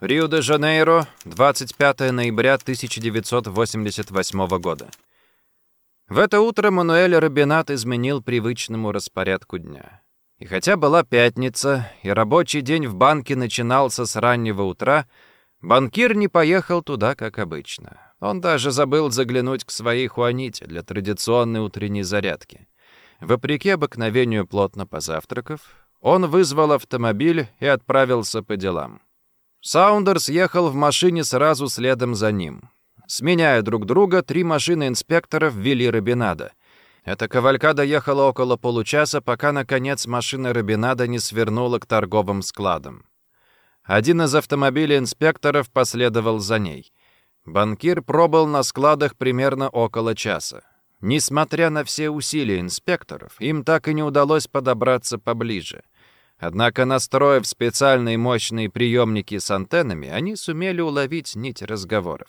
Рио-де-Жанейро, 25 ноября 1988 года. В это утро Мануэль Робинат изменил привычному распорядку дня. И хотя была пятница, и рабочий день в банке начинался с раннего утра, банкир не поехал туда, как обычно. Он даже забыл заглянуть к своей Хуаните для традиционной утренней зарядки. Вопреки обыкновению плотно позавтракав, он вызвал автомобиль и отправился по делам. Саундерс ехал в машине сразу следом за ним. Сменяя друг друга, три машины инспекторов вели Робинада. Эта кавалькада ехала около получаса, пока, наконец, машина Робинада не свернула к торговым складам. Один из автомобилей инспекторов последовал за ней. Банкир пробыл на складах примерно около часа. Несмотря на все усилия инспекторов, им так и не удалось подобраться поближе. Однако, настроив специальные мощные приемники с антеннами, они сумели уловить нить разговоров.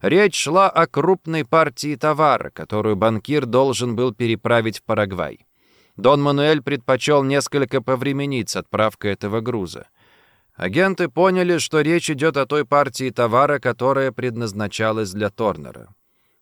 Речь шла о крупной партии товара, которую банкир должен был переправить в Парагвай. Дон Мануэль предпочел несколько повременить с отправкой этого груза. Агенты поняли, что речь идет о той партии товара, которая предназначалась для Торнера.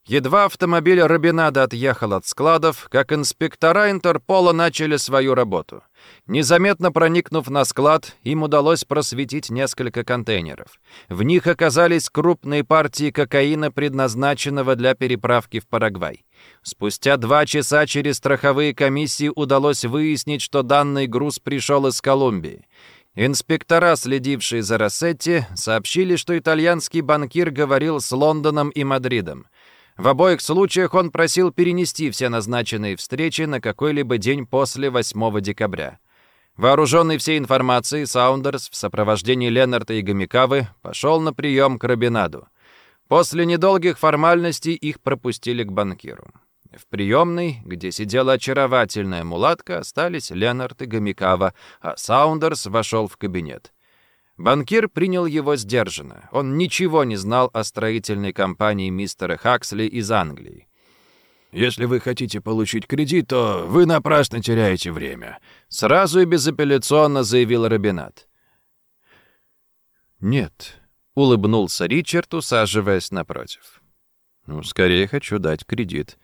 Едва автомобиль Робинада отъехал от складов, как инспектора Интерпола начали свою работу. Незаметно проникнув на склад, им удалось просветить несколько контейнеров. В них оказались крупные партии кокаина, предназначенного для переправки в Парагвай. Спустя два часа через страховые комиссии удалось выяснить, что данный груз пришел из Колумбии. Инспектора, следившие за Рассетти, сообщили, что итальянский банкир говорил с Лондоном и Мадридом. В обоих случаях он просил перенести все назначенные встречи на какой-либо день после 8 декабря. Вооруженный всей информацией, Саундерс в сопровождении Ленарта и Гомикавы пошел на прием к Робинаду. После недолгих формальностей их пропустили к банкиру. В приемной, где сидела очаровательная мулатка, остались Ленард и Гомикава, а Саундерс вошел в кабинет. Банкир принял его сдержанно. Он ничего не знал о строительной компании мистера Хаксли из Англии. «Если вы хотите получить кредит, то вы напрасно теряете время», — сразу и безапелляционно заявил Робинат. «Нет», — улыбнулся Ричард, усаживаясь напротив. «Ну, скорее хочу дать кредит.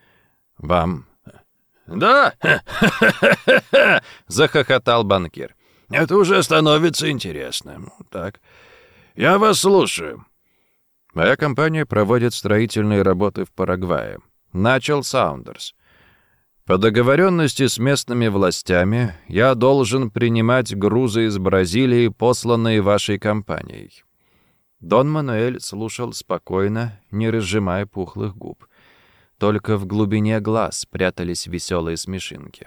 Вам». «Да?» — захохотал банкир. Это уже становится интересно. Ну, так, я вас слушаю. Моя компания проводит строительные работы в Парагвае. Начал Саундерс. По договоренности с местными властями я должен принимать грузы из Бразилии, посланные вашей компанией. Дон Мануэль слушал спокойно, не разжимая пухлых губ. Только в глубине глаз прятались веселые смешинки.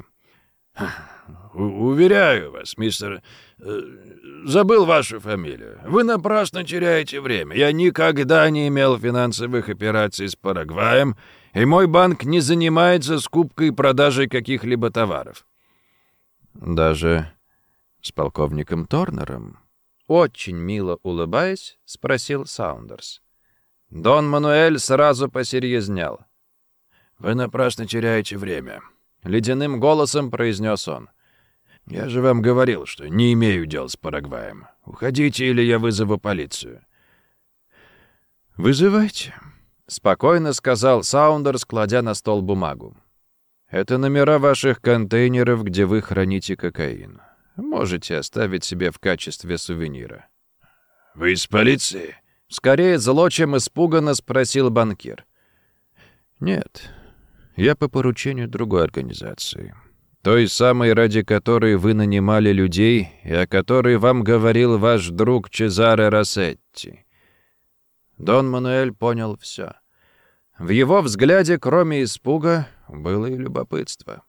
«Уверяю вас, мистер... Э, забыл вашу фамилию. Вы напрасно теряете время. Я никогда не имел финансовых операций с Парагваем, и мой банк не занимается скупкой и продажей каких-либо товаров». «Даже с полковником Торнером?» Очень мило улыбаясь, спросил Саундерс. Дон Мануэль сразу посерьезнял. «Вы напрасно теряете время», — ледяным голосом произнес он. «Я же вам говорил, что не имею дел с Парагваем. Уходите, или я вызову полицию». «Вызывайте», — спокойно сказал Саундерс, кладя на стол бумагу. «Это номера ваших контейнеров, где вы храните кокаин. Можете оставить себе в качестве сувенира». «Вы из полиции?» Скорее зло, чем испуганно спросил банкир. «Нет, я по поручению другой организации той самой, ради которой вы нанимали людей и о которой вам говорил ваш друг Чезаре Рассетти». Дон Мануэль понял все. В его взгляде, кроме испуга, было и любопытство.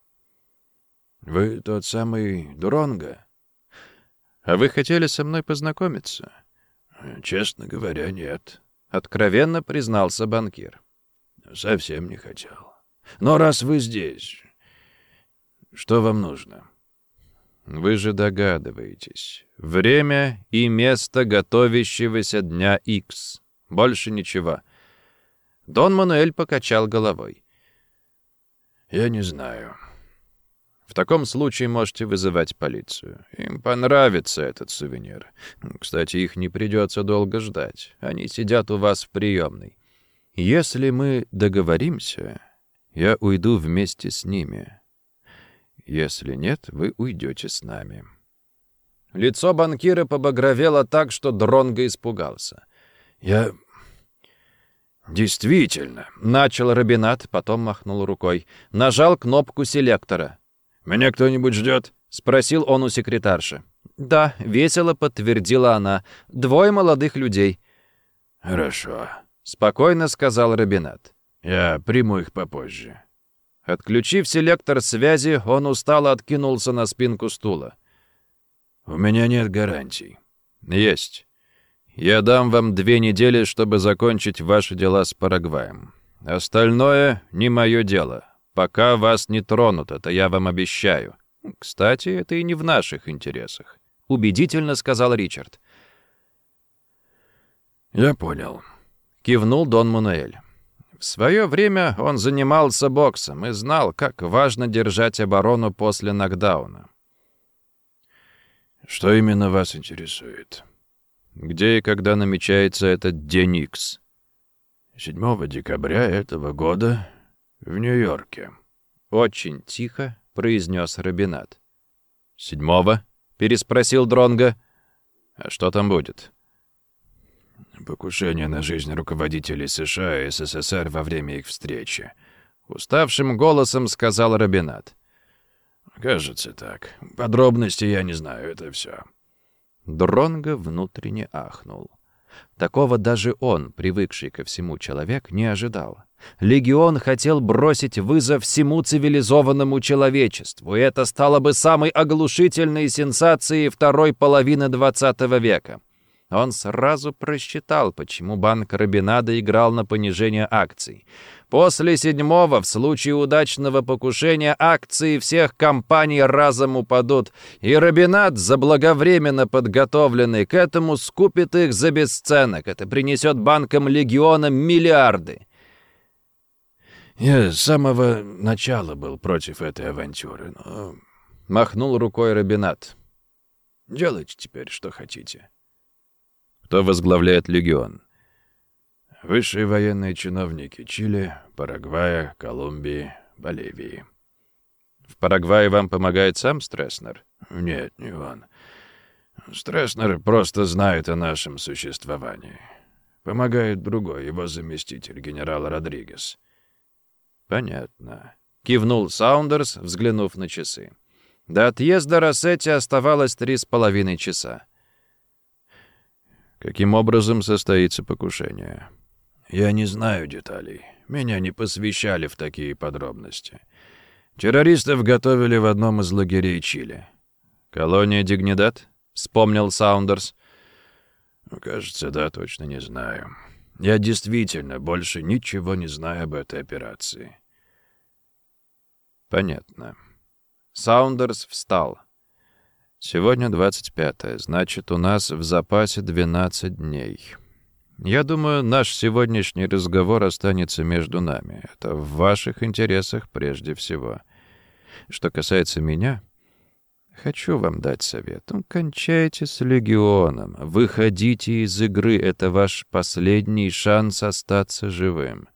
«Вы тот самый Дуронго?» «А вы хотели со мной познакомиться?» «Честно говоря, нет», — откровенно признался банкир. «Совсем не хотел. Но раз вы здесь, что вам нужно?» «Вы же догадываетесь. Время и место готовящегося дня X. Больше ничего». Дон Мануэль покачал головой. «Я не знаю. В таком случае можете вызывать полицию. Им понравится этот сувенир. Кстати, их не придется долго ждать. Они сидят у вас в приемной. Если мы договоримся, я уйду вместе с ними. Если нет, вы уйдете с нами». Лицо банкира побагровело так, что Дронго испугался. «Я действительно...» — начал Робинат, потом махнул рукой. Нажал кнопку селектора. «Меня кто-нибудь ждет?» — спросил он у секретарши. «Да», — весело подтвердила она. «Двое молодых людей». «Хорошо», — спокойно сказал Робинат. «Я приму их попозже». Отключив селектор связи, он устало откинулся на спинку стула. «У меня нет гарантий». «Есть. Я дам вам две недели, чтобы закончить ваши дела с Парагваем. Остальное не мое дело. Пока вас не тронут, это я вам обещаю. Кстати, это и не в наших интересах», — убедительно сказал Ричард. «Я понял», — кивнул Дон Мануэль. В свое время он занимался боксом и знал, как важно держать оборону после нокдауна. «Что именно вас интересует?» «Где и когда намечается этот день Икс?» 7 декабря этого года в Нью-Йорке. Очень тихо произнес Робинат. «Седьмого?» — переспросил Дронга. «А что там будет?» Покушение на жизнь руководителей США и СССР во время их встречи. Уставшим голосом сказал Робинат. «Кажется так. Подробности я не знаю, это все». Дронго внутренне ахнул. Такого даже он, привыкший ко всему человек, не ожидал. Легион хотел бросить вызов всему цивилизованному человечеству, и это стало бы самой оглушительной сенсацией второй половины XX века. Он сразу просчитал, почему банк Робинада играл на понижение акций. После седьмого, в случае удачного покушения, акции всех компаний разом упадут, и Робинад, заблаговременно подготовленный к этому, скупит их за бесценок. Это принесет банкам Легиона миллиарды. Я с самого начала был против этой авантюры, но... Махнул рукой Робинат. Делайте теперь, что хотите. Кто возглавляет легион? Высшие военные чиновники Чили, Парагвая, Колумбии, Боливии. В Парагвае вам помогает сам Стресснер? Нет, не он. Стресснер просто знает о нашем существовании. Помогает другой, его заместитель, генерал Родригес. Понятно. Кивнул Саундерс, взглянув на часы. До отъезда Рассетти оставалось три с половиной часа. Каким образом состоится покушение? Я не знаю деталей. Меня не посвящали в такие подробности. Террористов готовили в одном из лагерей Чили. Колония Дигнидат? Вспомнил Саундерс. Ну, кажется, да, точно не знаю. Я действительно больше ничего не знаю об этой операции. Понятно. Саундерс встал. Сегодня 25 значит, у нас в запасе 12 дней. Я думаю, наш сегодняшний разговор останется между нами. Это в ваших интересах прежде всего. Что касается меня, хочу вам дать совет. Ну, кончайте с легионом. Выходите из игры. Это ваш последний шанс остаться живым.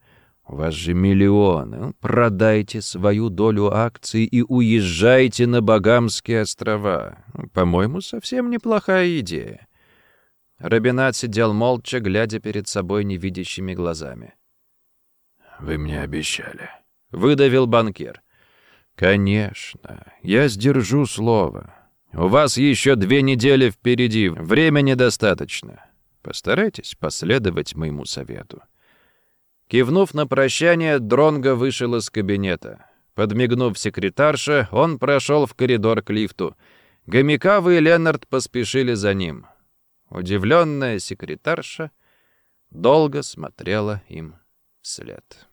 Вас же миллионы. Продайте свою долю акций и уезжайте на Багамские острова. По-моему, совсем неплохая идея. Робинат сидел молча, глядя перед собой невидящими глазами. «Вы мне обещали», — выдавил банкир. «Конечно. Я сдержу слово. У вас еще две недели впереди. Времени достаточно. Постарайтесь последовать моему совету». Кивнув на прощание, Дронго вышел из кабинета. Подмигнув секретарше, он прошел в коридор к лифту. Гомикавы и Ленард поспешили за ним. Удивленная секретарша долго смотрела им вслед.